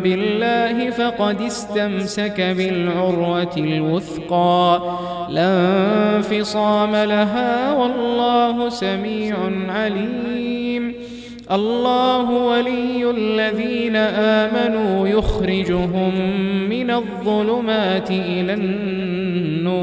بالله فقد استمسك بالعروة الوثقى. لا انفصام لها والله سميع عليم. الله ولي الذين آمنوا يخرجهم من الظلمات إلى النور.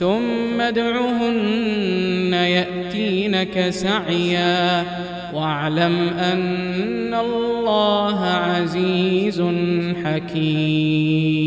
ثم ادعهن يأتينك سعيا. واعلم أن الله عزيز حكيم.